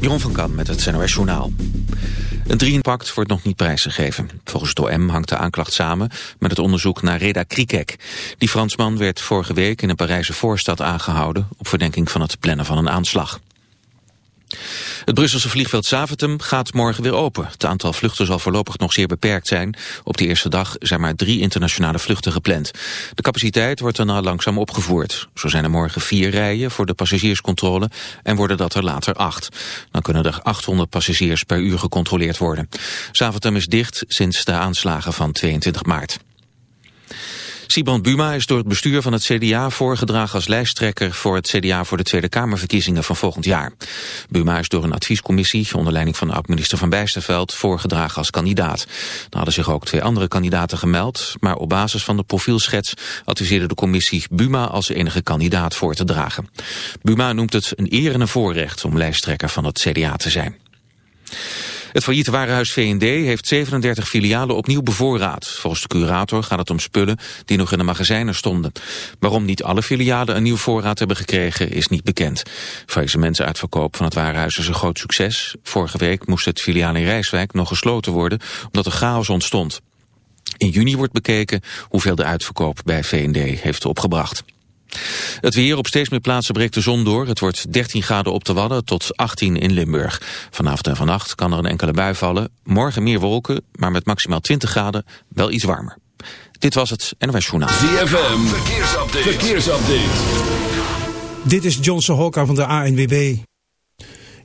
Jeroen van Kan met het NOS Journaal. Een drieënpact wordt nog niet prijsgegeven. Volgens het OM hangt de aanklacht samen met het onderzoek naar Reda Krikek. Die Fransman werd vorige week in een Parijse voorstad aangehouden... op verdenking van het plannen van een aanslag. Het Brusselse vliegveld Zaventem gaat morgen weer open. Het aantal vluchten zal voorlopig nog zeer beperkt zijn. Op de eerste dag zijn maar drie internationale vluchten gepland. De capaciteit wordt daarna langzaam opgevoerd. Zo zijn er morgen vier rijen voor de passagierscontrole en worden dat er later acht. Dan kunnen er 800 passagiers per uur gecontroleerd worden. Zaventem is dicht sinds de aanslagen van 22 maart. Sibrand Buma is door het bestuur van het CDA voorgedragen als lijsttrekker voor het CDA voor de Tweede Kamerverkiezingen van volgend jaar. Buma is door een adviescommissie onder leiding van de oud-minister Van Bijsterveld voorgedragen als kandidaat. Er hadden zich ook twee andere kandidaten gemeld, maar op basis van de profielschets adviseerde de commissie Buma als enige kandidaat voor te dragen. Buma noemt het een eer en een voorrecht om lijsttrekker van het CDA te zijn. Het failliete warenhuis V&D heeft 37 filialen opnieuw bevoorraad. Volgens de curator gaat het om spullen die nog in de magazijnen stonden. Waarom niet alle filialen een nieuw voorraad hebben gekregen is niet bekend. Faillissementsuitverkoop van het warenhuis is een groot succes. Vorige week moest het filiaal in Rijswijk nog gesloten worden omdat er chaos ontstond. In juni wordt bekeken hoeveel de uitverkoop bij V&D heeft opgebracht. Het weer op steeds meer plaatsen breekt de zon door. Het wordt 13 graden op de Wadden tot 18 in Limburg. Vanavond en vannacht kan er een enkele bui vallen. Morgen meer wolken, maar met maximaal 20 graden wel iets warmer. Dit was het NOS Journaal. ZFM, verkeersupdate. verkeersupdate. Dit is Johnson Hokka van de ANWB.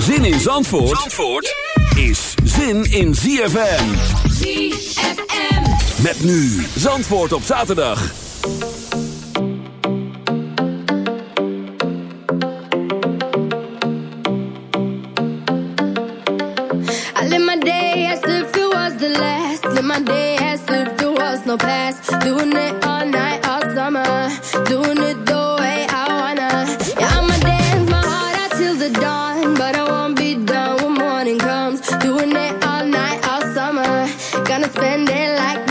Zin in Zandvoort, Zandvoort is zin in ZFM. ZFM. Met nu Zandvoort op zaterdag. I live my day as if it was the last. Live my day as if there was no past. Doing it But I won't be done when morning comes. Doing it all night, all summer. Gonna spend it like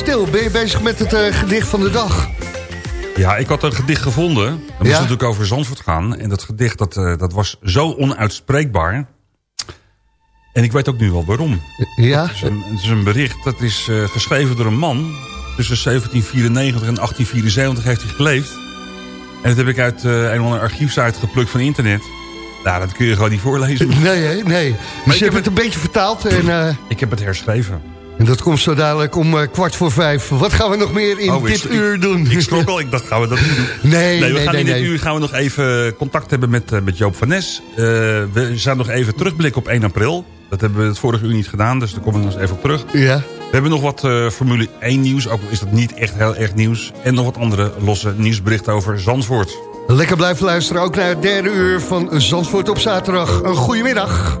stil? Ben je bezig met het eh, gedicht van de dag? Ja, ik had een gedicht gevonden. Dat moest Ja? natuurlijk over Zandvoort gaan. En dat gedicht dat, eh, dat was zo onuitspreekbaar. En ik weet ook nu wel waarom. Ja? Het is een, het is een bericht dat is eh, geschreven door een man. Tussen 1794 en 1874 heeft hij geleefd. En dat heb ik uit eh, een ander archiefsite geplukt van internet. Nou, dat kun je gewoon niet voorlezen. Nee, hè? nee. Dus ik je heb hebt het een beetje vertaald en, Ik heb het herschreven. En dat komt zo dadelijk om eh, kwart voor vijf. Wat gaan we nog meer in Oh, ik- dit ik- uur doen? Ik schrok al, ik dacht, gaan we dat niet doen? Nee, Nee, we nee, gaan nee, in dit nee. uur gaan we nog even contact hebben met, eh, met Joop van Nes. Eh, we gaan nog even terugblikken op 1 april. Dat hebben we het vorige uur niet gedaan, dus daar kom ik nog eens even op terug. Ja. We hebben nog wat Formule 1 nieuws, ook al is dat niet echt heel erg nieuws. En nog wat andere losse nieuwsberichten over Zandvoort. Lekker blijven luisteren, ook naar het derde uur van Zandvoort op zaterdag. Een goedemiddag.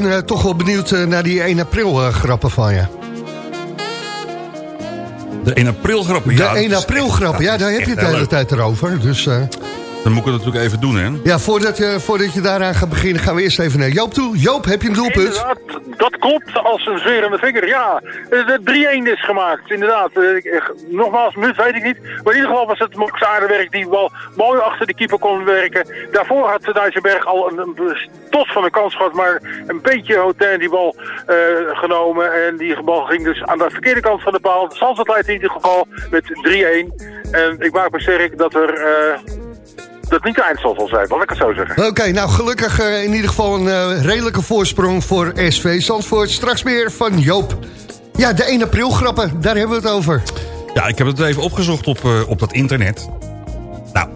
Ben eh, toch wel benieuwd eh, naar die 1 april eh, grappen van je. De 1 april grappen. De ja, dat 1 is april grappen, ja, daar heb je het de hele leuk. tijd erover. Dus, eh, Dan moet ik het natuurlijk even doen, hè? Ja, voordat je, voordat je daaraan gaat beginnen gaan we eerst even naar Joop toe. Joop, heb je een doelpunt? Inderdaad, dat klopt als een zwerende vinger, ja. Eh, De 3-1 is gemaakt, inderdaad. Eh, eh, Nogmaals, minuut weet ik niet. Maar in ieder geval was het Max Aardenwerk die wel mooi achter de keeper kon werken. Daarvoor had de Dijsselberg al een, een tot van een kans gehad, maar een beetje Hotain die bal eh, genomen. En die bal ging dus aan de verkeerde kant van de paal. Zandvoort leidt in ieder geval met 3-1. En ik maak me sterk dat er... eh, dat niet de eindstand zal zijn, laat ik het zo zeggen. Oké, nou gelukkig eh, in ieder geval een eh, redelijke voorsprong voor SV Zandvoort. Straks meer van Joop. Ja, de 1 april grappen, daar hebben we het over. Ja, ik heb het even opgezocht op, eh, op dat internet. Nou,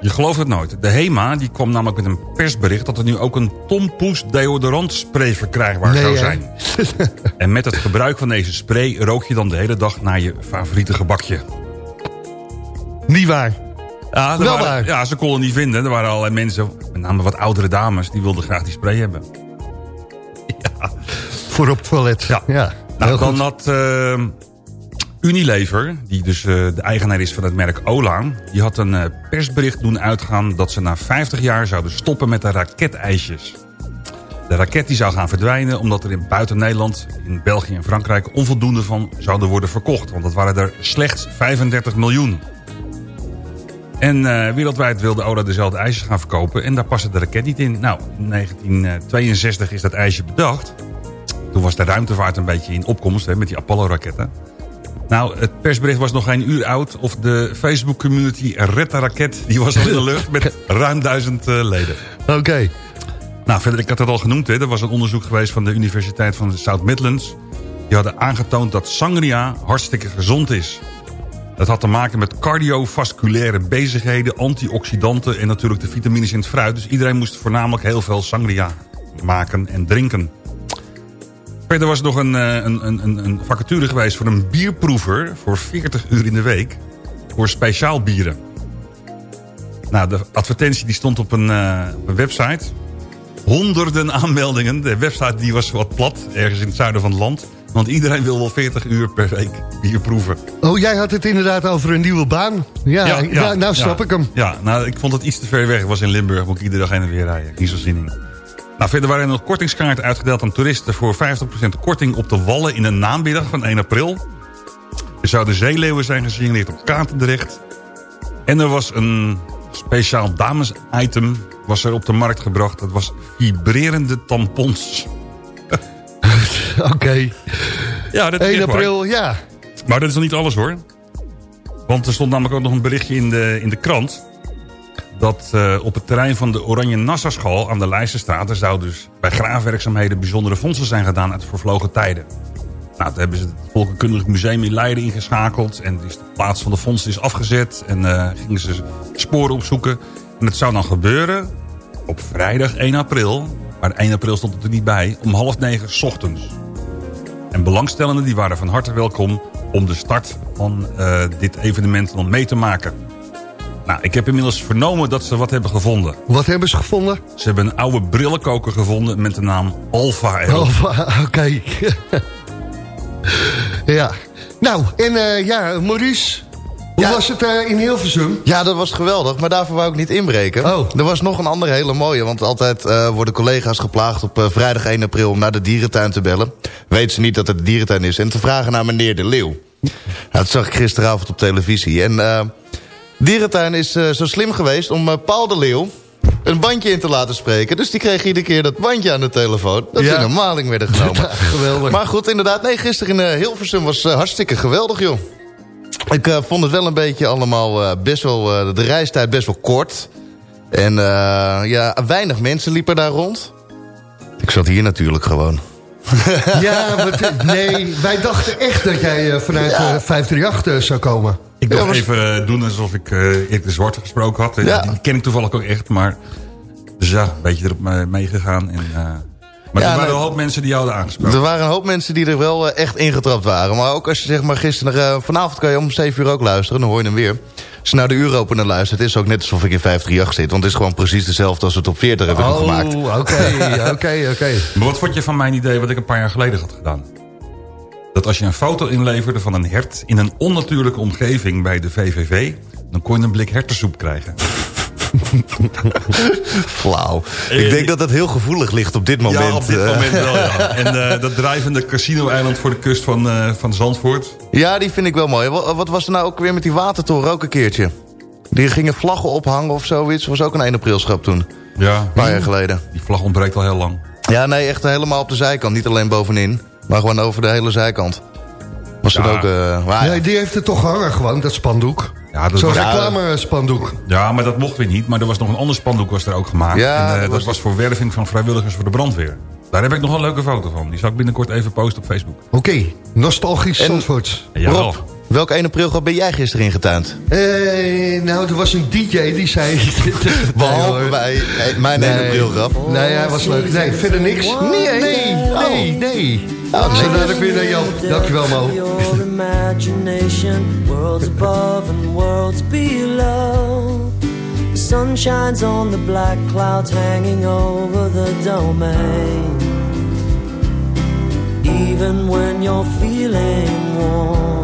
je gelooft het nooit. De HEMA die kwam namelijk met een persbericht... dat er nu ook een Tom Poes deodorantspray verkrijgbaar Nee, zou zijn. en met het gebruik van deze spray rook je dan de hele dag naar je favoriete gebakje. Niet waar. Ja, Wel waren- waar. Ja, ze konden niet vinden. Er waren allerlei mensen, met name wat oudere dames... die wilden graag die spray hebben. Voor op het toilet. Ja. ja. Nou, dan had eh, Unilever, die dus eh, de eigenaar is van het merk Ola... die had een eh, persbericht doen uitgaan dat ze na 50 jaar zouden stoppen met de raketijsjes. De raket die zou gaan verdwijnen omdat er in buiten Nederland, in België en Frankrijk... onvoldoende van zouden worden verkocht. Want dat waren er slechts 35 miljoen. En eh, wereldwijd wilde Ola dezelfde ijsjes gaan verkopen en daar paste de raket niet in. Nou, in 1962 is dat ijsje bedacht... Toen was de ruimtevaart een beetje in opkomst hè, met die Apollo-raketten. Nou, het persbericht was nog geen uur oud... of de Facebook-community Red de Raket... die was al in de lucht met ruim duizend eh, leden. Oké. Nou, verder, ik had het al genoemd. Hè, er was een onderzoek geweest van de Universiteit van de South Midlands. Die hadden aangetoond dat sangria hartstikke gezond is. Dat had te maken met cardiovasculaire bezigheden, antioxidanten... en natuurlijk de vitamines in het fruit. Dus iedereen moest voornamelijk heel veel sangria maken en drinken. Verder was er nog een, eh, een, een, een- vacature geweest voor een bierproever... voor 40 uur in de week voor speciaal bieren. Nou, de advertentie die stond op een, eh, een website. Honderden aanmeldingen. De website die was wat plat, ergens in het zuiden van het land. Want iedereen wil wel 40 uur per week bier proeven. Oh, jij had het inderdaad over een nieuwe baan. Ja, nou, nou snap ja. ik hem. Ja, nou, ik vond het iets te ver weg. Ik was in Limburg, moet ik iedere dag heen en weer rijden. Niet zo zin in. Nou, verder waren er nog kortingskaarten uitgedeeld aan toeristen... voor 50% korting op de Wallen in een namiddag van 1 april. Er zouden zeeleeuwen zijn gesignaleerd op Katendrecht. En er was een speciaal dames-item was er op de markt gebracht. Dat was vibrerende tampons. Oké. Ja, dat is 1 echt waar. april, ja. Maar dat is nog niet alles hoor. Want er stond namelijk ook nog een berichtje in de, in de krant... dat eh, op het terrein van de Oranje Nassau-school aan de Leijsterstraat... er zou dus bij graafwerkzaamheden bijzondere fondsen zijn gedaan uit vervlogen tijden. Nou, toen hebben ze het Volkenkundig Museum in Leiden ingeschakeld... en dus de plaats van de fondsen is afgezet en eh, gingen ze sporen opzoeken. En het zou dan gebeuren op vrijdag 1 april... maar 1 april stond het er niet bij, om half negen 's ochtends. En belangstellenden die waren van harte welkom om de start van eh, dit evenement dan mee te maken. Nou, ik heb inmiddels vernomen dat ze wat hebben gevonden. Wat hebben ze gevonden? Ze hebben een oude brillenkoker gevonden met de naam Alpha L. Oh, oké. ja. Nou, en eh, ja, Maurice, hoe Ja. was het eh, in Hilversum? Ja, dat was geweldig, maar daarvoor wou ik niet inbreken. Oh. Er was nog een andere hele mooie, want altijd eh, worden collega's geplaagd... op eh, vrijdag 1 april om naar de dierentuin te bellen. Weten ze niet dat het de dierentuin is. En te vragen naar meneer De Leeuw. Nou, dat zag ik gisteravond op televisie. En eh dierentuin is zo slim geweest om Paul De Leeuw... een bandje in te laten spreken. Dus die kreeg iedere keer dat bandje aan de telefoon. Dat Ja. ze in een maling werden genomen. Geweldig. Maar goed, inderdaad. Nee, gisteren in Hilversum was hartstikke geweldig, joh. Ik eh, vond het wel een beetje allemaal eh, best wel... eh, de reistijd best wel kort. En eh, ja, weinig mensen liepen daar rond. Ik zat hier natuurlijk gewoon. Ja, wat, nee, wij dachten echt dat jij vanuit eh 538 eh, zou komen. Ik wil Ja, maar- even doen alsof ik eh Erik de Zwarte gesproken had. Ja. Die ken ik toevallig ook echt, maar... Dus ja, een beetje erop meegegaan. En, eh, maar Ja, er waren nee. een hoop mensen die jou hadden aangesproken. Er waren een hoop mensen die er wel eh, echt ingetrapt waren. Maar ook als je zeg maar gisteren... eh, vanavond kan je om 7 uur ook luisteren, dan hoor je hem weer. Als je naar de uuropener luistert, is het ook net alsof ik in 538 zit. Want het is gewoon precies dezelfde als we top 40 hebben Oh, gemaakt. oké, oké, oké. Maar wat vond je van mijn idee wat ik een paar jaar geleden had gedaan? Dat als je een foto inleverde van een hert in een onnatuurlijke omgeving bij de VVV... dan kon je een blik hertensoep krijgen. Flauw. Ik denk dat dat heel gevoelig ligt op dit moment. Ja, op dit eh. moment wel, ja. En eh, dat drijvende casino-eiland voor de kust van, eh, van Zandvoort. Ja, die vind ik wel mooi. Wat, was er nou ook weer met die watertoren ook een keertje? Die gingen vlaggen ophangen of zoiets. was ook een 1 aprilschap toen. Ja. Een paar jaar geleden. Die vlag ontbreekt al heel lang. Ja, nee, echt helemaal op de zijkant. Niet alleen bovenin, maar gewoon over de hele zijkant. Was Ja. toen ook... eh, maar- Nee, die heeft het toch hangen gewoon, dat spandoek. Ja, Zo'n reclame-spandoek. Ja, maar dat mocht weer niet. Maar er was nog een ander spandoek was er ook gemaakt. Ja, en, eh, dat was- was voor werving van vrijwilligers voor de brandweer. Daar heb ik nog een leuke foto van. Die zal ik binnenkort even posten op Facebook. Oké, nostalgisch Zandvoort. Ja, Rob, welk 1 april grap ben jij gisteren ingetuind? Eh, nou, er was een DJ die zei... Behalve bij eh, mijn 1 Nee. april grap. Nee, hij was leuk. Nee, verder niks. Nee, nee, nee, nee. Oh, Zo dadelijk weer naar Joop. Dankjewel, Mo. Imagination, worlds above and worlds below. The sun shines on the black clouds hanging over the domain. Even when you're feeling warm,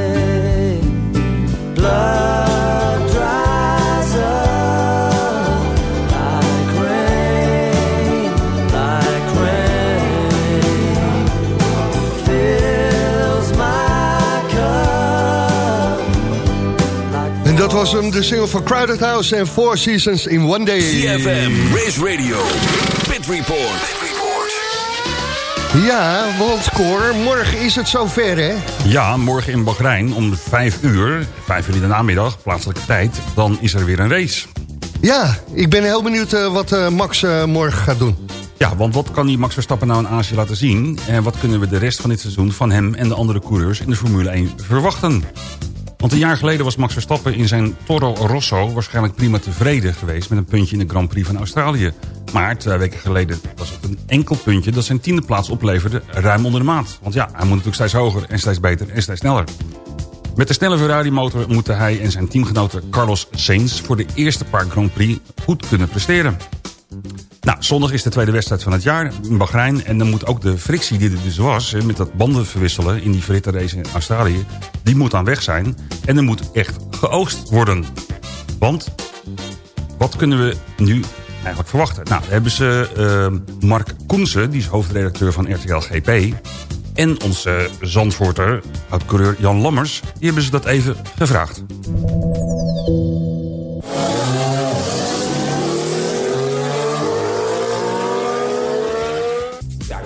Was hem, de single van Crowded House en Four Seasons in One Day. CFM, Race Radio, Pit Report. Ja, want Cor, morgen is het zover, hè? Ja, morgen in Bahrein om 5 uur, 5 uur in de namiddag, plaatselijke tijd, dan is er weer een race. Ja, ik ben heel benieuwd eh, wat eh, Max eh, morgen gaat doen. Ja, want wat kan die Max Verstappen nou in Azië laten zien? En wat kunnen we de rest van dit seizoen van hem en de andere coureurs in de Formule 1 verwachten? Want een jaar geleden was Max Verstappen in zijn Toro Rosso waarschijnlijk prima tevreden geweest met een puntje in de Grand Prix van Australië. Maar twee weken geleden was het een enkel puntje dat zijn tiende plaats opleverde ruim onder de maat. Want ja, hij moet natuurlijk steeds hoger en steeds beter en steeds sneller. Met de snelle Ferrari-motor moeten hij en zijn teamgenoten Carlos Sainz voor de eerste paar Grand Prix goed kunnen presteren. Nou, zondag is de tweede wedstrijd van het jaar in Bahrein. En dan moet ook de frictie die er dus was... met dat banden verwisselen in die verhitte race in Australië... die moet aan weg zijn. En er moet echt geoogst worden. Want wat kunnen we nu eigenlijk verwachten? Nou, hebben ze eh, Mark Koensen, die is hoofdredacteur van RTL GP... en onze Zandvoorter, oud-coureur Jan Lammers... die hebben ze dat even gevraagd.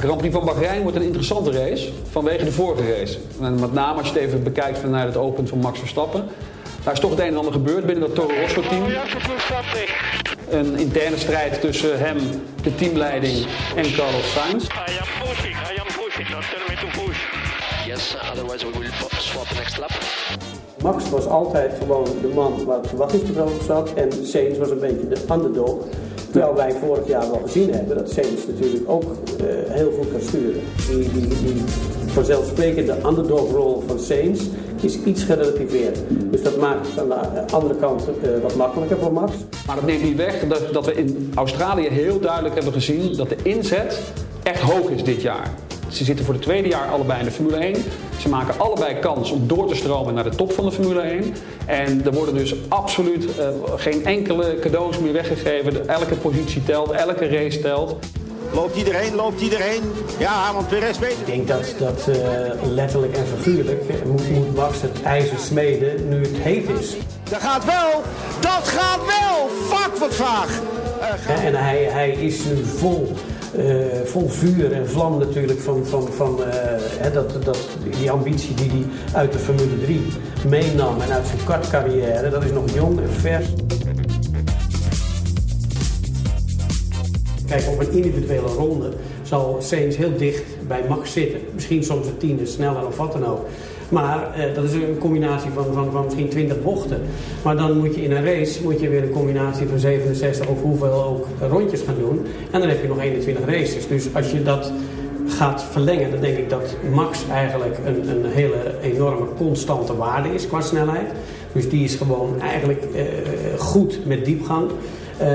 Grand Prix van Bahrein wordt een interessante race vanwege de vorige race. En met name als je het even bekijkt vanuit het oogpunt van Max Verstappen. Daar is toch het een en ander gebeurd binnen dat Toro Rosso team. Een interne strijd tussen hem, de teamleiding en Carlos Sainz. Yes, otherwise we will swap next lap. Max was altijd gewoon de man waar het verwachtingspatroon op zat. En Sainz was een beetje de underdog. Terwijl wij vorig jaar wel gezien hebben dat Sainz natuurlijk ook eh, heel goed kan sturen. Die, die, die vanzelfsprekende underdog-rol van Sainz is iets gerelativeerd. Dus dat maakt het aan de andere kant eh, wat makkelijker voor Max. Maar dat neemt niet weg dat, dat we in Australië heel duidelijk hebben gezien dat de inzet echt hoog is dit jaar. Ze zitten voor het tweede jaar allebei in de Formule 1. Ze maken allebei kans om door te stromen naar de top van de Formule 1. En er worden dus absoluut eh, geen enkele cadeaus meer weggegeven. Elke positie telt, elke race telt. Loopt iedereen, loopt iedereen. Ja, want Perez weet Ik denk dat, dat eh, letterlijk en figuurlijk eh, moet, moet Max het ijzer smeden nu het heet is. Dat gaat wel, dat gaat wel. Fuck, wat vaag. En hij, hij is nu vol, vol vuur en vlam natuurlijk van, van, van eh, dat, dat, die ambitie die hij uit de Formule 3 meenam en uit zijn kartcarrière. Dat is nog jong en vers. Kijk, op een individuele ronde zal Sainz heel dicht bij Max zitten. Misschien soms een tiende sneller of wat dan ook. Maar eh, dat is een combinatie van, van, van misschien 20 bochten. Maar dan moet je in een race moet je weer een combinatie van 67 of hoeveel ook rondjes gaan doen. En dan heb je nog 21 races. Dus als je dat gaat verlengen, dan denk ik dat Max eigenlijk een, een hele enorme constante waarde is qua snelheid. Dus die is gewoon eigenlijk eh, goed met diepgang. Eh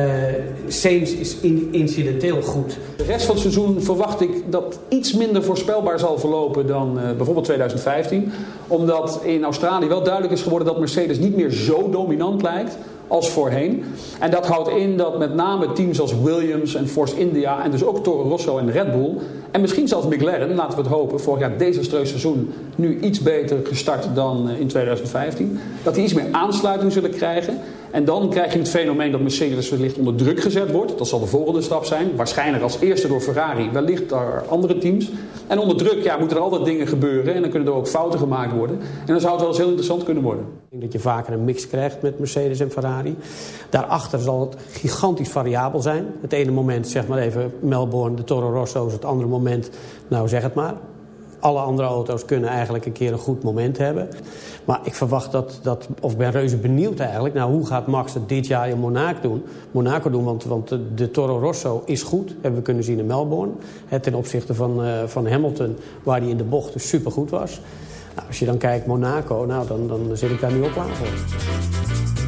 Sainz is in- incidenteel goed. De rest van het seizoen verwacht ik dat iets minder voorspelbaar zal verlopen dan eh, bijvoorbeeld 2015. Omdat in Australië wel duidelijk is geworden dat Mercedes niet meer zo dominant lijkt als voorheen. En dat houdt in dat met name teams als Williams en Force India en dus ook Toro Rosso en Red Bull en misschien zelfs McLaren, laten we het hopen, vorig jaar desastreus seizoen nu iets beter gestart dan eh, in 2015. Dat die iets meer aansluiting zullen krijgen. En dan krijg je het fenomeen dat Mercedes wellicht onder druk gezet wordt. Dat zal de volgende stap zijn. Waarschijnlijk als eerste door Ferrari, wellicht door andere teams. En onder druk ja, moeten er altijd dingen gebeuren. En dan kunnen er ook fouten gemaakt worden. En dan zou het wel eens heel interessant kunnen worden. Ik denk dat je vaker een mix krijgt met Mercedes en Ferrari. Daarachter zal het gigantisch variabel zijn. Het ene moment, zeg maar even Melbourne, de Toro Rosso's. Het andere moment, nou zeg het maar. Alle andere auto's kunnen eigenlijk een keer een goed moment hebben. Maar ik verwacht dat, dat of ben reuze benieuwd eigenlijk... Nou, hoe gaat Max het dit jaar in Monaco doen? Monaco doen, want, want de, Toro Rosso is goed. Hebben we kunnen zien in Melbourne. Hè, ten opzichte van, eh, van Hamilton, waar hij in de bocht dus supergoed was. Nou, als je dan kijkt Monaco, nou, dan, dan zit ik daar nu ook klaar voor.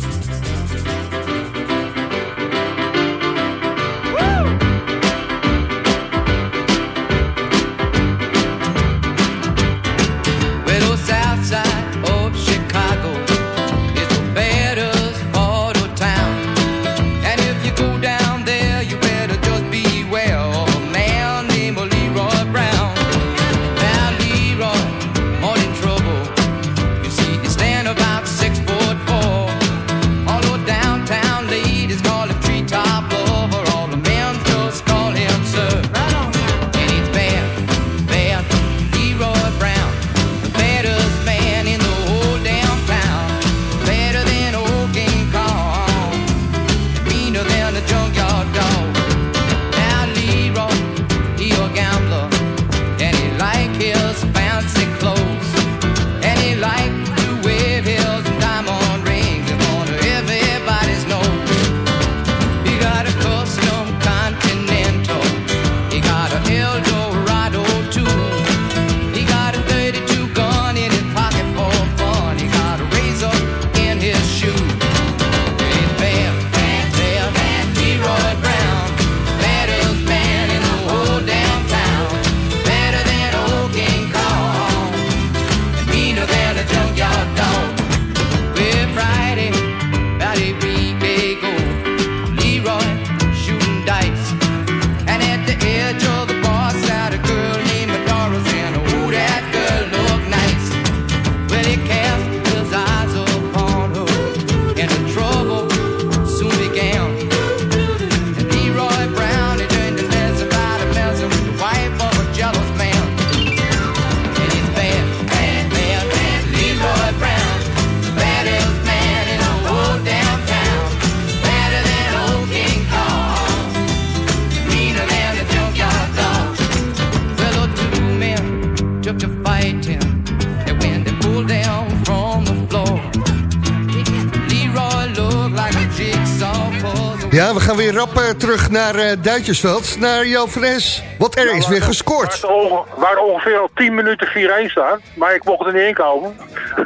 Rap eh, terug naar eh Duitsersveld, naar Joop van Es. Want er is weer gescoord. Waar, onge- waar ongeveer al 10 minuten 4-1 staat. Maar ik mocht er niet in komen.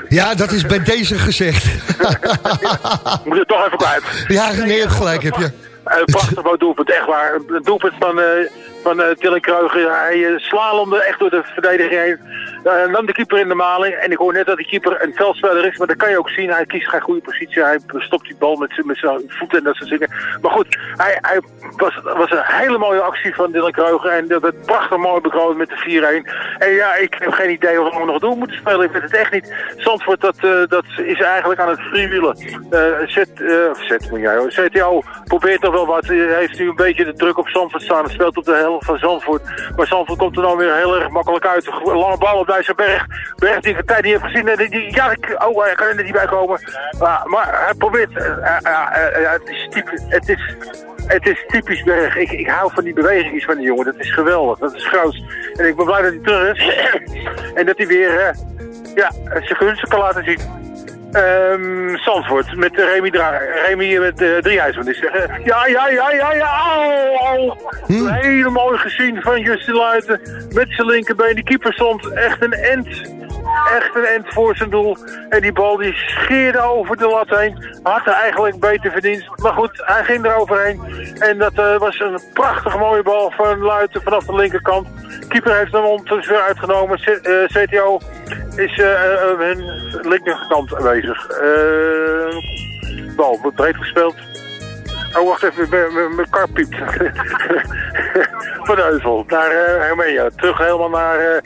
Ja, dat is bij deze gezegd. Moet het toch even kwijt. Ja, nee, je gelijk, heb je. Een prachtig mooi doelpunt, echt waar. Een doelpunt van, eh van eh Dylan Kreuger. Hij uh, slalomde echt door de verdediging heen. Eh, nam de keeper in de maling. En ik hoor net dat de keeper een veldspeler is. Maar dat kan je ook zien. Hij kiest geen goede positie. Hij stopt die bal met, zijn voeten en dat soort dingen. Maar goed, hij, hij was, was een hele mooie actie van Dylan Kreuger. En dat werd prachtig mooi bekroond met de 4-1. En ja, ik heb geen idee of we nog door moeten spelen. Ik weet het echt niet. Zandvoort, dat, eh, dat is eigenlijk aan het freewheelen. Zet, of zet, moet jij hoor. CTO probeert nog wel wat. Hij heeft nu een beetje de druk op Zandvoort staan. Het speelt op de helft van Zandvoort. Maar Zandvoort komt er dan weer heel erg makkelijk uit. Lange bal op deze berg. Die ik tijd niet heb gezien. En die, ja, ik, oh, hij kan er niet bij komen. Maar, hij probeert. eh, eh, eh, het, is typisch, het, is, het is typisch Berg. Ik, ik hou van die bewegingen van die jongen. Dat is geweldig. Dat is groot. En ik ben blij dat hij terug is. en dat hij weer ja, zijn gunsten kan laten zien. Ehm Zandvoort met eh, Remy, Dra Remy met uh. Want die zeggen, ja, ja, ja, ja, ja, au, au. Hele mooi gezien van Justin Luiten met zijn linkerbeen. Die keeper stond echt een end. Echt een end voor zijn doel. En die bal die scheerde over de lat heen. Had hij eigenlijk beter verdiend. Maar goed, hij ging er overheen. En dat eh, was een prachtige mooie bal van Luiten vanaf de linkerkant. Keeper heeft hem ondertussen weer uitgenomen. C- eh, CTO is eh, eh, hun linkerkant aanwezig. Bal wordt breed gespeeld. Oh, wacht even, mijn- kar piept. Van Heuvel, naar Hermea. Terug helemaal naar,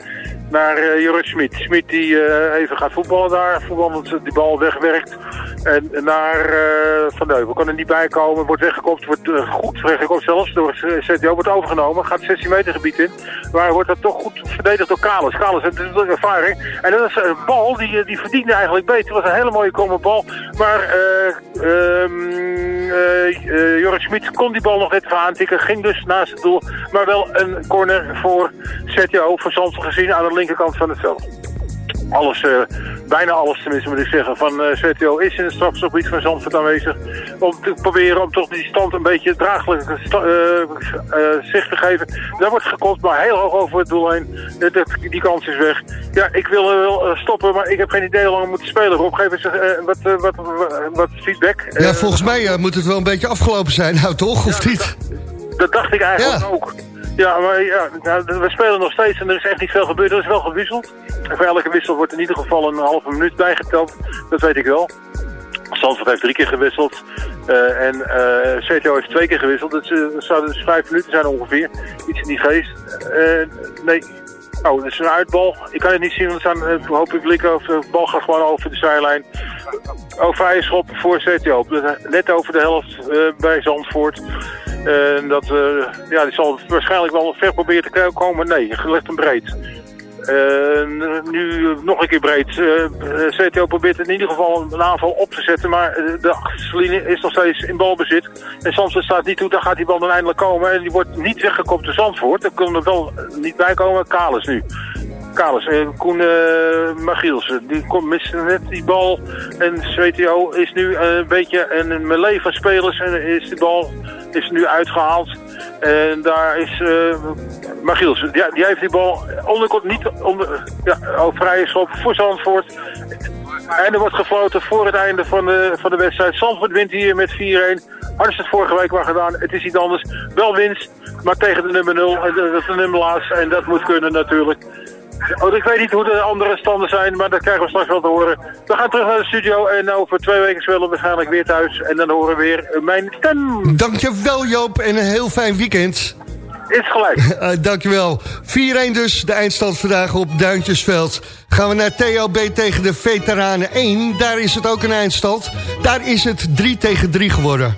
naar eh Jorrit Smit. Die eh, even gaat voetballen daar. Voetballend die bal wegwerkt. En naar eh Van Heuvel. Kan er niet bij komen. Wordt weggekopt. Wordt goed weggekopt zelfs. Door CTO wordt overgenomen. Gaat 16 meter gebied in. Maar wordt dat toch goed verdedigd door Kalis. Kalis heeft natuurlijk ervaring. En dat is een bal die, die verdiende eigenlijk beter. Het was een hele mooie komen bal. Maar eh ehm eh, eh, Jorrit Smit kon die bal nog net even aantikken. Ging dus naast het doel. Maar wel een corner voor CTO voor Zandvoort gezien aan de linkerkant van het veld. Alles, eh, bijna alles tenminste moet ik zeggen, van eh, CTO is in het strafgebied van Zandvoort aanwezig. Om te proberen om toch die stand een beetje draaglijke sta- eh, zicht te geven. Daar wordt gekopt, maar heel hoog over het doel heen. Dat, die kans is weg. Ja, ik wil wel stoppen, maar ik heb geen idee hoe lang we moeten spelen. Rob, geef eens wat, wat, wat, feedback. Ja, volgens mij moet het wel een beetje afgelopen zijn, nou toch? Of niet? Dat dacht ik eigenlijk ook. Ja, maar we spelen nog steeds en er is echt niet veel gebeurd. Er is wel gewisseld. Voor elke wissel wordt in ieder geval een halve minuut bijgeteld. Dat weet ik wel. Zandvoort heeft drie keer gewisseld. Eh, en eh CTO heeft twee keer gewisseld. Dat, eh, dat zou dus vijf minuten zijn ongeveer. Iets in die geest. Eh, nee. Oh, dat is een uitbal. Ik kan het niet zien, want er een hoop publiek over. De bal gaat gewoon over de zijlijn. Oh, vrije schop voor CTO. Net over de helft eh, bij Zandvoort. En dat, eh, ja, die zal waarschijnlijk wel ver proberen te komen. Nee, gelegd hem breed. Eh, nu nog een keer breed. Eh, eh, CTO probeert in ieder geval een aanval op te zetten, maar de achterlinie is nog steeds in balbezit. En Zandvoort staat niet toe, dan gaat die bal dan eindelijk komen. En die wordt niet weggekopt door Zandvoort. Er kon er wel niet bij komen. Kalis nu. Kalis, eh, Koen eh Magielsen, die komt mist net die bal. En CTO is nu een beetje een melee van spelers en is die bal is nu uitgehaald. En daar is eh Magielsen, ja, die heeft die bal onderkant niet onder, ja, oh, vrije schop voor Zandvoort. En er wordt gefloten voor het einde van de, van de wedstrijd. Zandvoort wint hier met 4-1. Hadden ze het vorige week maar gedaan. Het is iets anders. Wel winst, maar tegen de nummer 0. En dat is de nummer laatste. En dat moet kunnen natuurlijk. Oh, ik weet niet hoe de andere standen zijn, maar dat krijgen we straks wel te horen. We gaan terug naar de studio en over twee weken spelen we waarschijnlijk weer thuis. En dan horen we weer mijn stem. Dankjewel Joop en een heel fijn weekend. Is gelijk. Uh, dankjewel. 4-1 dus, de eindstand vandaag op Duintjesveld. Gaan we naar TLB tegen de Veteranen 1. Daar is het ook een eindstand. Daar is het 3 tegen 3 geworden.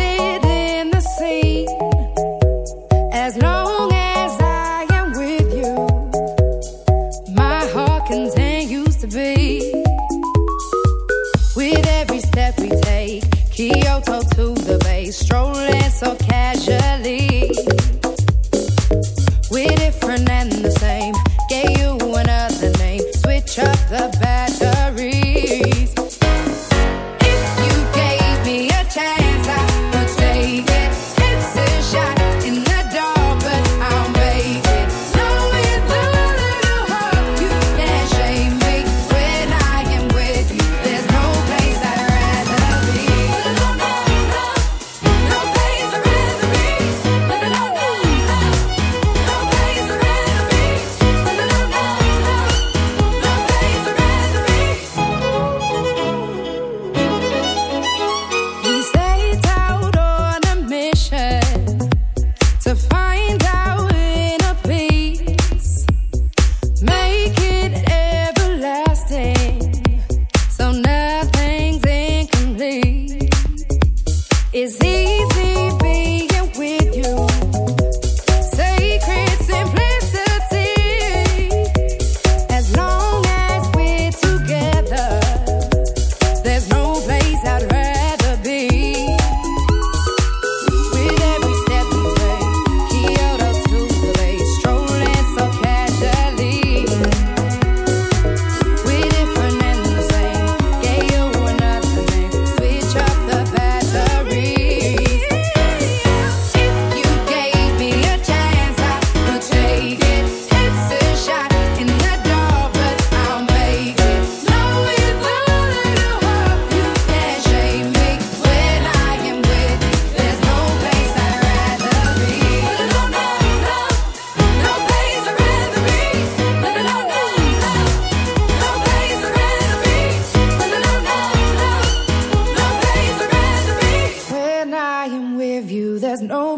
Strolling so casually. We're different and the same.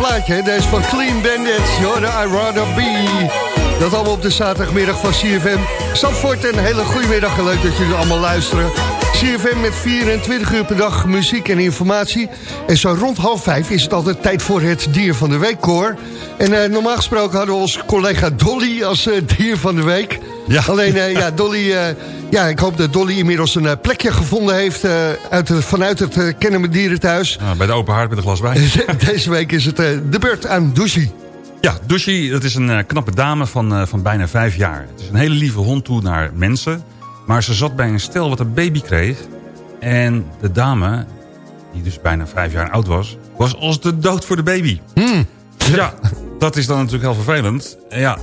Plaatje, hè? Deze van Clean Bandits, Jordan I Rather Be. Dat allemaal op de zaterdagmiddag van CFM. Zandvoort, een hele goede middag en leuk dat jullie allemaal luisteren. CFM met 24 uur per dag muziek en informatie. En zo rond half vijf is het altijd tijd voor het dier van de week, Cor. En eh, normaal gesproken hadden we onze collega Dolly als eh, dier van de week. Ja. Alleen, eh, ja, Dolly, ja, ik hoop dat Dolly inmiddels een eh, plekje gevonden heeft... eh, uit vanuit het uh, Kennemer Dierenthuis. Bij de open haard met een glas wijn. Deze week is het eh, de beurt aan Douchy. Ja, Dushi, dat is een eh, knappe dame van, eh, van bijna vijf jaar. Het is een hele lieve hond toe naar mensen. Maar ze zat bij een stel wat een baby kreeg. En de dame, die dus bijna vijf jaar oud was... was als de dood voor de baby. Dus ja, dat is dan natuurlijk heel vervelend. En ja,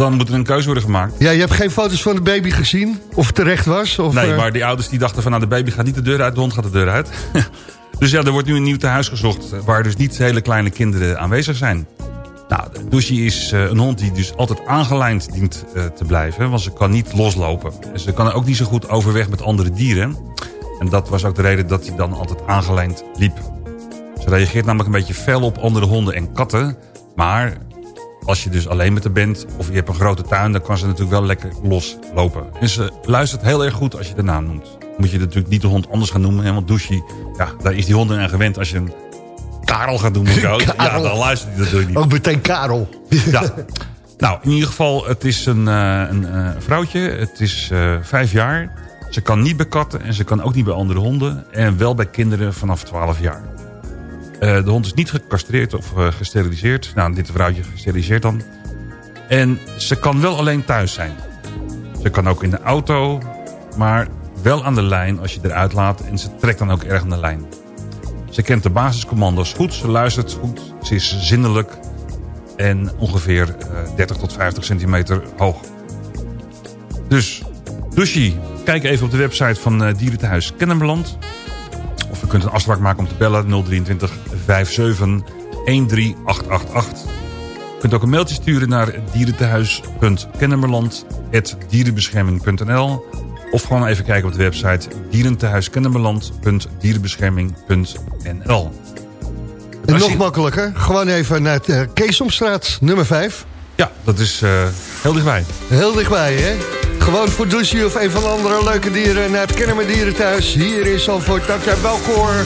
dan moet er een keuze worden gemaakt. Ja, je hebt geen foto's van de baby gezien? Of het terecht was? Of, Nee, eh, maar die ouders die dachten van... nou, de baby gaat niet de deur uit, de hond gaat de deur uit. dus ja, er wordt nu een nieuw tehuis gezocht... waar dus niet hele kleine kinderen aanwezig zijn. Nou, Douchy is eh, een hond die dus altijd aangelijnd dient eh, te blijven... want ze kan niet loslopen. En ze kan ook niet zo goed overweg met andere dieren. En dat was ook de reden dat hij dan altijd aangelijnd liep. Ze reageert namelijk een beetje fel op andere honden en katten... maar als je dus alleen met haar bent of je hebt een grote tuin... dan kan ze natuurlijk wel lekker loslopen. En ze luistert heel erg goed als je de naam noemt. Moet je natuurlijk niet de hond anders gaan noemen. hè, Want Douchy, ja, daar is die hond aan gewend. Als je een Karel gaat noemen, of zo, ja, Karel. dan luistert hij natuurlijk niet. Ook meteen Karel. Ja. Nou, in ieder geval, het is een, eh, een eh, vrouwtje. Het is eh, vijf jaar. Ze kan niet bij katten en ze kan ook niet bij andere honden. En wel bij kinderen vanaf 12 jaar. Eh, de hond is niet gecastreerd of eh, gesteriliseerd. Nou, dit vrouwtje gesteriliseerd dan. En ze kan wel alleen thuis zijn. Ze kan ook in de auto, maar wel aan de lijn als je eruit laat. En ze trekt dan ook erg aan de lijn. Ze kent de basiscommando's goed, ze luistert goed. Ze is zinnelijk en ongeveer eh, 30 tot 50 centimeter hoog. Dus, Douchy, kijk even op de website van eh, Dierentehuis Kennemerland. Of je kunt een afspraak maken om te bellen 023 57 13888. Je kunt ook een mailtje sturen naar dierentehuis.kennemerland.dierenbescherming.nl Of gewoon even kijken op de website dierentehuiskennemerland.dierenbescherming.nl En nog makkelijker, gewoon even naar eh, Keesomstraat, nummer 5. Ja, dat is eh, heel dichtbij. Heel dichtbij, hè? Gewoon voor Douchy of een van de andere leuke dieren naar het Kennemer Dierenthuis. Hier in Zandvoort, dankzij Belkoor.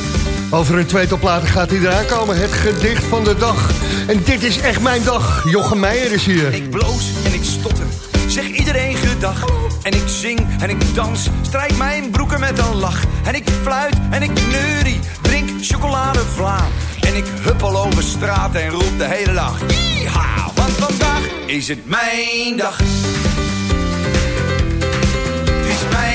Over een tweetal platen gaat hij eraan komen. Het gedicht van de dag. En dit is echt mijn dag. Jochem Meijer is hier. Ik bloos en ik stotter, zeg iedereen gedag. En ik zing en ik dans, strijk mijn broeken met een lach. En ik fluit en ik neurie, drink chocoladevla. En ik huppel over straat en roep de hele dag. Want vandaag is het mijn dag.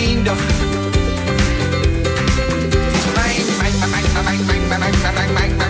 Mijn dag. Het is mijn, mijn, mijn, mijn, mijn, mijn, mijn, mijn, mijn, mijn, mijn,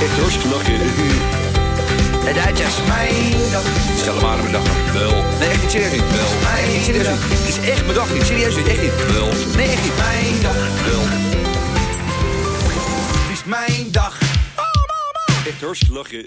Echt. De Duitsers. Het is mijn dag. Stel maar aan mijn dag. Wel. Nee, echt niet serieus niet. Wel. Mijn Echt serieus. Het is echt mijn dag niet. Serieus niet. Echt niet. Wel. Nee, echt niet. Mijn dag. Wel. Het is mijn dag. Echt hartstikke lachen.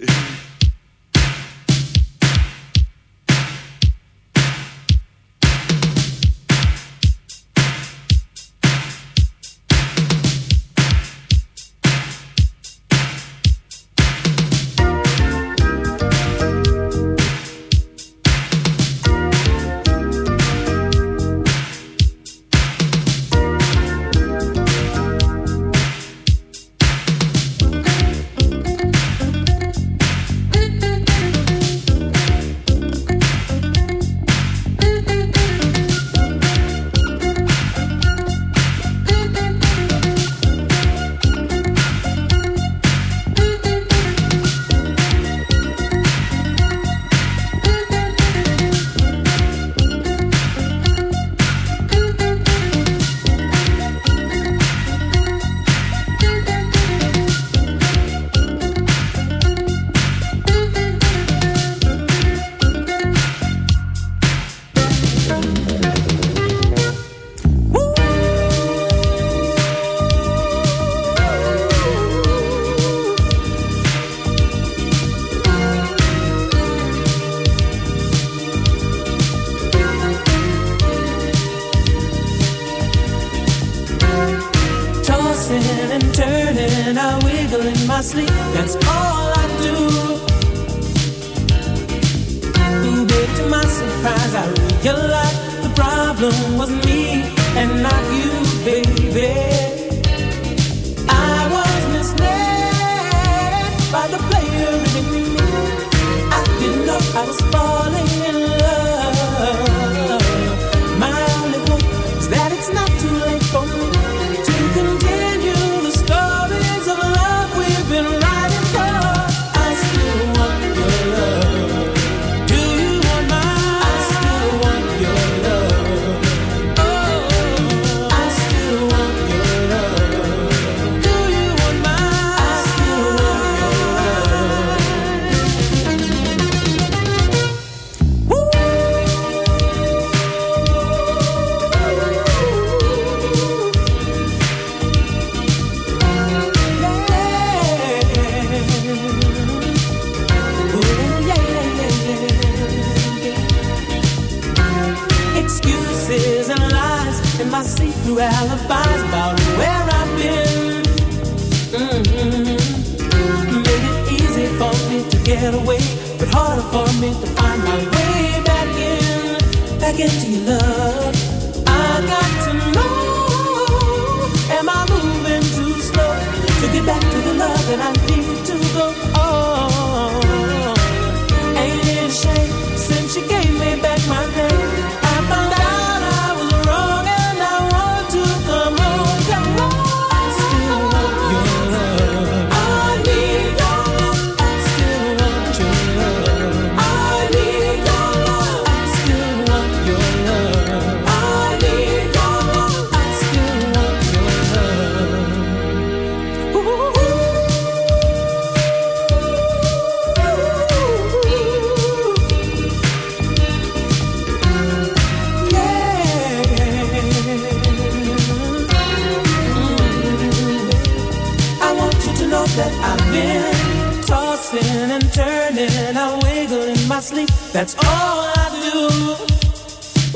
That I've been tossing and turning, I wiggle in my sleep. That's all I do.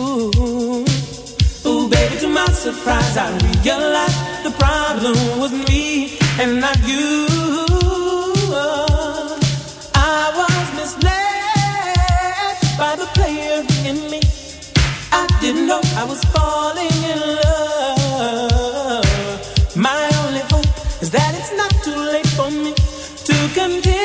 Ooh, ooh, baby, to my surprise, I realize the problem was me and not you. I was misled by the player in me. I didn't know I was falling in love. and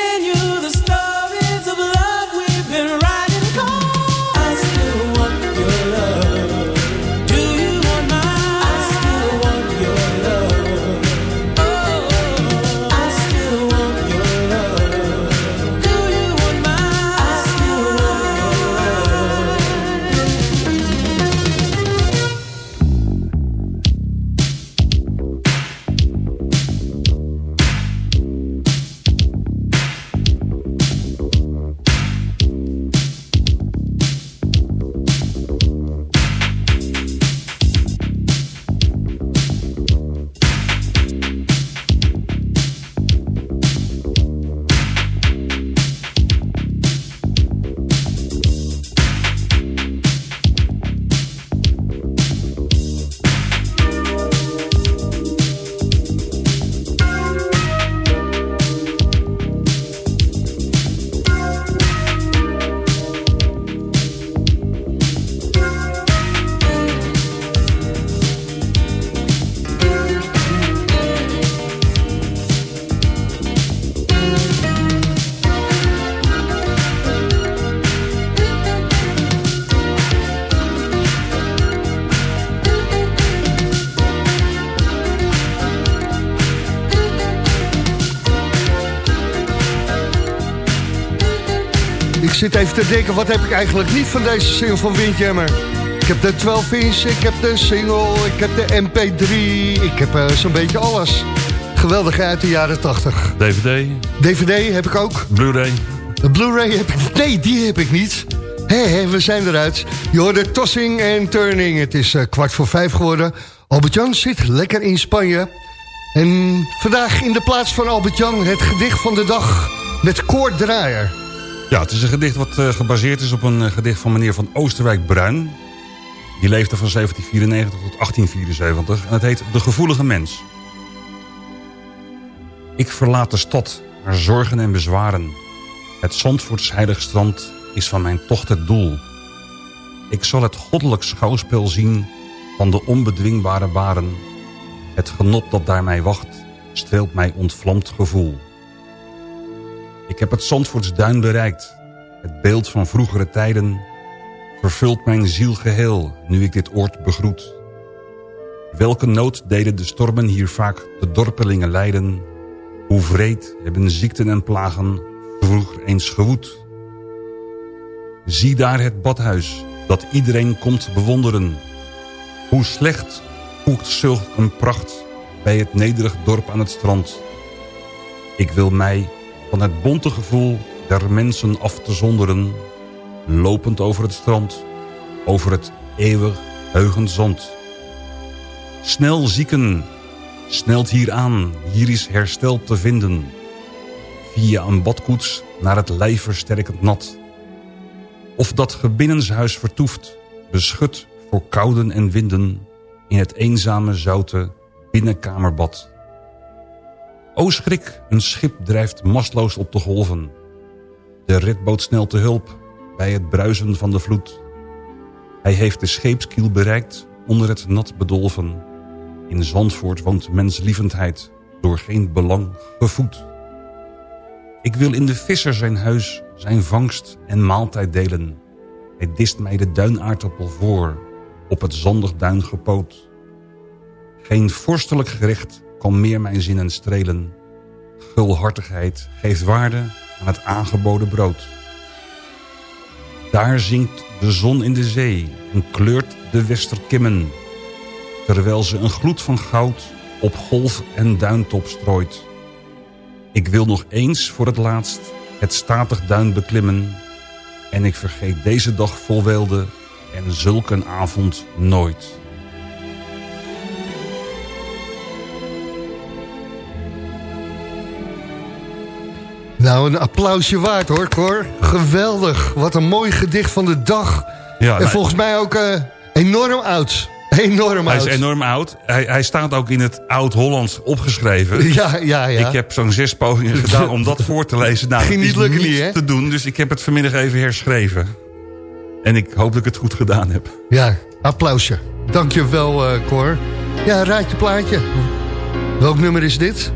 even te denken, wat heb ik eigenlijk niet van deze single van Windjammer? Ik heb de 12 inch, ik heb de single, ik heb de MP3, ik heb eh, zo'n beetje alles. Geweldig uit de jaren 80. DVD, DVD heb ik ook. Blu-ray. De Blu-ray heb ik... Nee, die heb ik niet. Hé, hé, we zijn eruit. Je hoorde tossing en turning. Het is eh, kwart voor vijf geworden. Albert-Jan zit lekker in Spanje. En vandaag in de plaats van Albert-Jan het gedicht van de dag met Koord Draaier. Ja, het is een gedicht wat eh, gebaseerd is op een eh, gedicht van meneer van Oosterwijk-Bruin. Die leefde van 1794 tot 1874 en het heet De Gevoelige Mens. Ik verlaat de stad, haar zorgen en bezwaren. Het Zandvoorts heilig strand is van mijn tocht het doel. Ik zal het goddelijk schouwspel zien van de onbedwingbare baren. Het genot dat daar mij wacht, streelt mij ontvlamd gevoel. Ik heb het Zandvoorts duin bereikt. Het beeld van vroegere tijden vervult mijn ziel geheel nu ik dit oord begroet. Welke nood deden de stormen hier vaak de dorpelingen lijden? Hoe vreed hebben ziekten en plagen vroeger eens gewoed? Zie daar het badhuis dat iedereen komt bewonderen. Hoe slecht voegt zulk een pracht bij het nederig dorp aan het strand. Ik wil mij van het bonte gevoel der mensen af te zonderen... lopend over het strand, over het eeuwig heugend zand. Snel zieken, snelt hier aan, hier is herstel te vinden. Via een badkoets naar het lijf versterkend nat. Of dat gebinnenshuis vertoeft, beschut voor kouden en winden... in het eenzame zoute binnenkamerbad. O schrik, een schip drijft mastloos op de golven. De redboot snelt te hulp bij het bruisen van de vloed. Hij heeft de scheepskiel bereikt onder het nat bedolven. In Zandvoort woont menslievendheid door geen belang gevoed. Ik wil in de visser zijn huis zijn vangst en maaltijd delen. Hij dist mij de duinaardappel voor, op het zondig duin gepoot. Geen vorstelijk gerecht kan meer mijn zinnen strelen. Gulhartigheid geeft waarde aan het aangeboden brood. Daar zinkt de zon in de zee en kleurt de westerkimmen... terwijl ze een gloed van goud op golf en duintop strooit. Ik wil nog eens voor het laatst het statig duin beklimmen... en ik vergeet deze dag vol weelde en zulk een avond nooit. Nou, een applausje waard hoor, Cor. Geweldig. Wat een mooi gedicht van de dag. Ja, en nou- volgens mij ook eh, enorm oud. Enorm Hij oud. is enorm oud. Hij, hij staat ook in het Oud-Hollands opgeschreven. Ja, ja, ja. Ik heb zo'n zes pogingen gedaan om dat voor te lezen. Nou, Ging niet lukken niet, hè? te doen, dus ik heb het vanmiddag even herschreven. En ik hoop dat ik het goed gedaan heb. Ja, applausje. Dankjewel, eh Cor. Ja, raad je plaatje. Welk nummer is dit?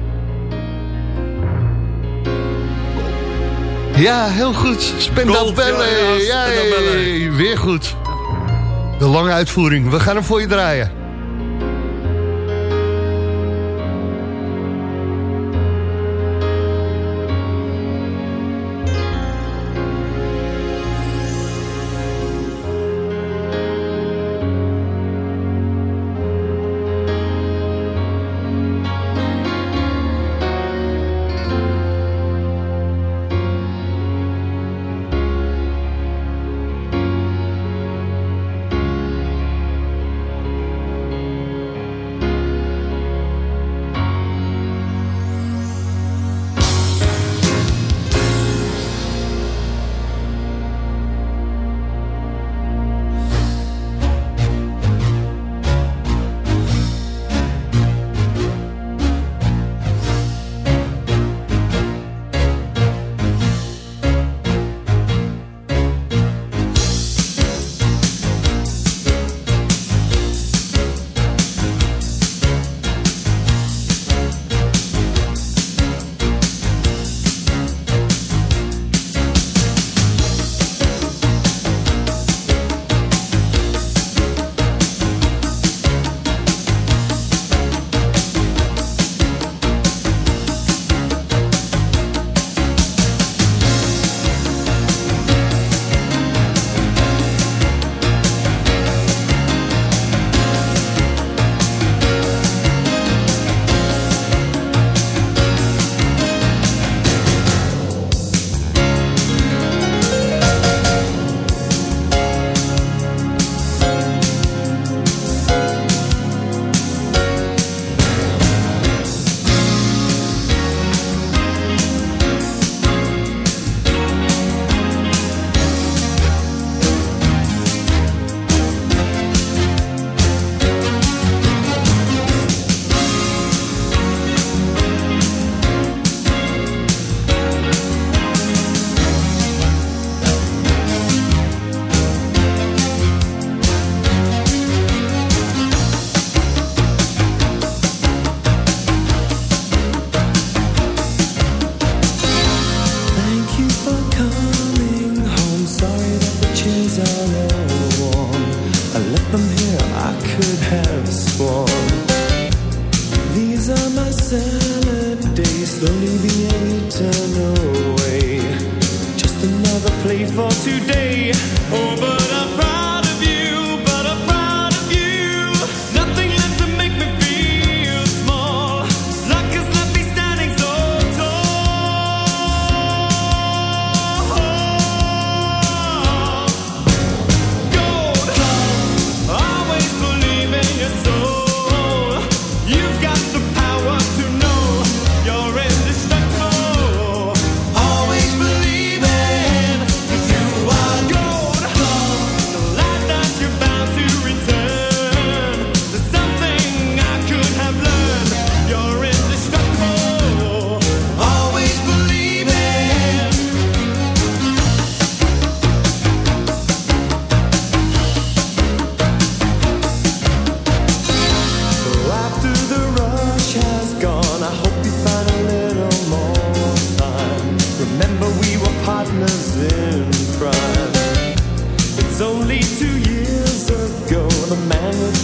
Ja, heel goed. Spendal Gold, ja, ja, Ja, weer goed. De lange uitvoering. We gaan hem voor je draaien.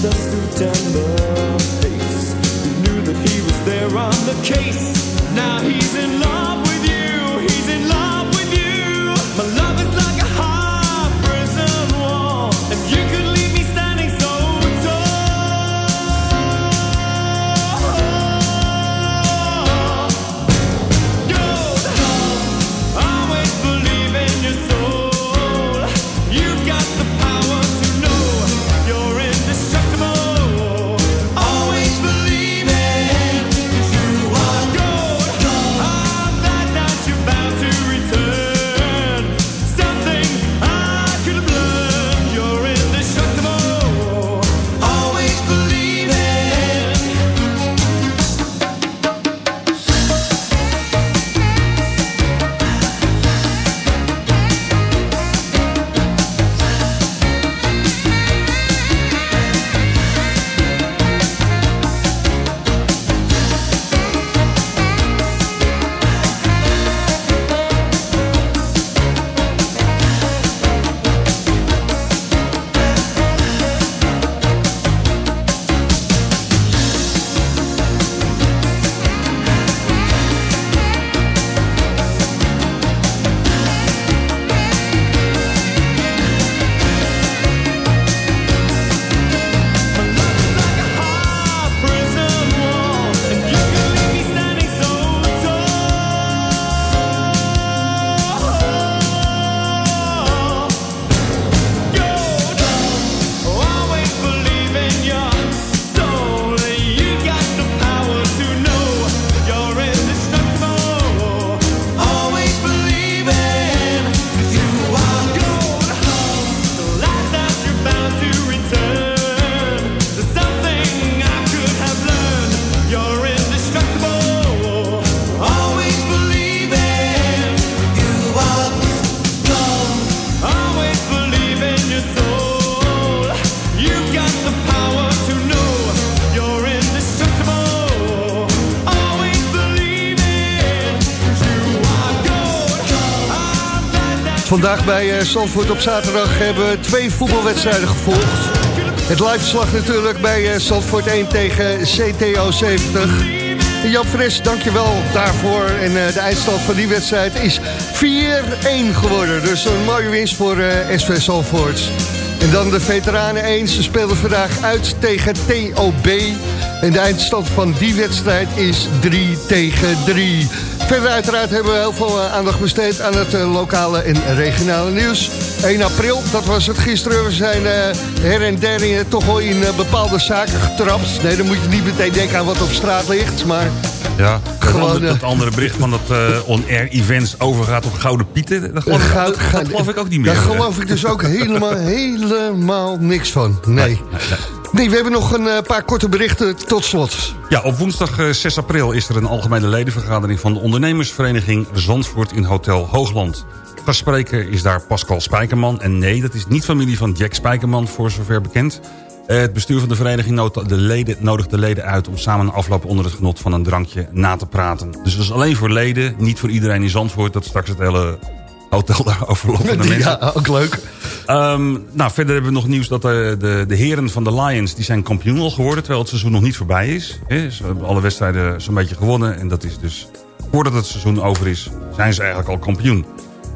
The suit and the face who knew that he was there on the case. Bij eh, Zandvoort op zaterdag hebben we twee voetbalwedstrijden gevolgd. Het live slag natuurlijk bij eh, Zandvoort 1 tegen CTO 70. Jan Fres, dankjewel daarvoor. En eh, de eindstand van die wedstrijd is 4-1 geworden. Dus een mooie winst voor SV Zandvoort. En dan de veteranen 1. Ze speelden vandaag uit tegen TOB. En de eindstand van die wedstrijd is 3 tegen 3. Verder uiteraard hebben we heel veel eh, aandacht besteed aan het eh, lokale en regionale nieuws. 1 april, dat was het gisteren. We zijn eh, her en der in, toch wel in bepaalde zaken getrapt. Nee, dan moet je niet meteen denken aan wat op straat ligt. Maar Ja, dat, Gewoon, andere, dat andere bericht van dat eh, on-air events overgaat op Gouden Pieten. Dat geloof, Goud- dat, dat geloof ik ook niet meer. Daar geloof ik dus ook helemaal, helemaal niks van. Nee. Nee, we hebben nog een eh, paar korte berichten tot slot. Ja, op woensdag eh, 6 april is er een algemene ledenvergadering... van de ondernemersvereniging Zandvoort in Hotel Hoogland. Gastspreker is daar Pascal Spijkerman. En nee, dat is niet familie van Jack Spijkerman, voor zover bekend. Eh, Het bestuur van de vereniging de, leden, nodigt de leden uit... om samen een afloop onder het genot van een drankje na te praten. Dus dat is alleen voor leden, niet voor iedereen in Zandvoort... dat straks het hele hotel daar overlopen. de Ja, mensen. ook leuk. Ehm, nou, verder hebben we nog nieuws dat de, de, de heren van de Lions... die zijn kampioen al geworden, terwijl het seizoen nog niet voorbij is. Ze hebben alle wedstrijden zo'n beetje gewonnen. En dat is dus, voordat het seizoen over is, zijn ze eigenlijk al kampioen.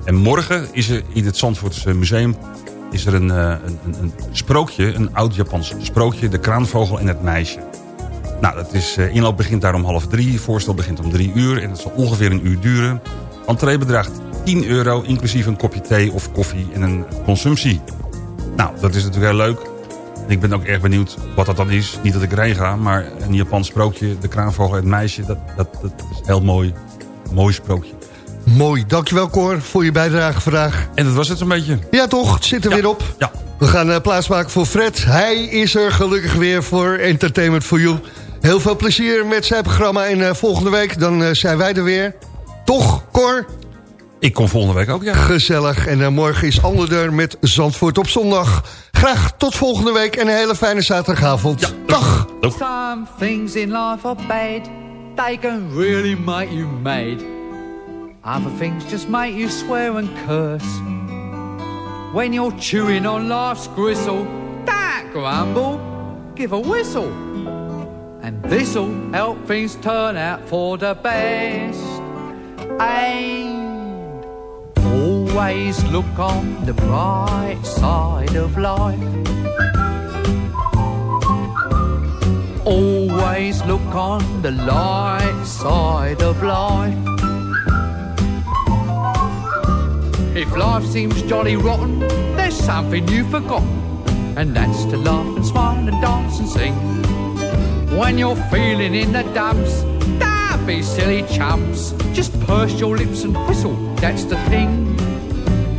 En morgen is er in het Zandvoortse museum... is er een, eh, een, een, een sprookje, een oud-Japans sprookje... de kraanvogel en het meisje. Nou, dat is, eh, inloop begint daar om half drie. Voorstel begint om drie uur. En het zal ongeveer een uur duren. Entree bedraagt 10 euro, inclusief een kopje thee of koffie en een consumptie. Nou, dat is natuurlijk heel leuk. En ik ben ook erg benieuwd wat dat dan is. Niet dat ik erheen ga, maar een Japans sprookje... de kraanvogel en het meisje, dat, dat, dat is heel mooi. Mooi sprookje. Mooi, dankjewel Cor voor je bijdrage vandaag. En dat was het zo'n beetje. Ja toch, het zit er weer op. Ja. We gaan uh, plaatsmaken voor Fred. Hij is er gelukkig weer voor Entertainment for You. Heel veel plezier met zijn programma en uh, volgende week dan uh, zijn wij er weer. Toch, Cor? Ik kom volgende week ook, ja. Gezellig. En morgen is Ander met Zandvoort op zondag. Graag tot volgende week en een hele fijne zaterdagavond. Ja, Dag! Some things in life are bad. They can really make you mad. Other things just make you swear and curse. When you're chewing on life's gristle, don't grumble, give a whistle. And this'll help things turn out for the best. And always look on the bright side of life. Always look on the light side of life. If life seems jolly rotten, there's something you've forgotten, and that's to laugh and smile and dance and sing. When you're feeling in the dumps, don't be silly chumps. Just purse your lips and whistle, that's the thing.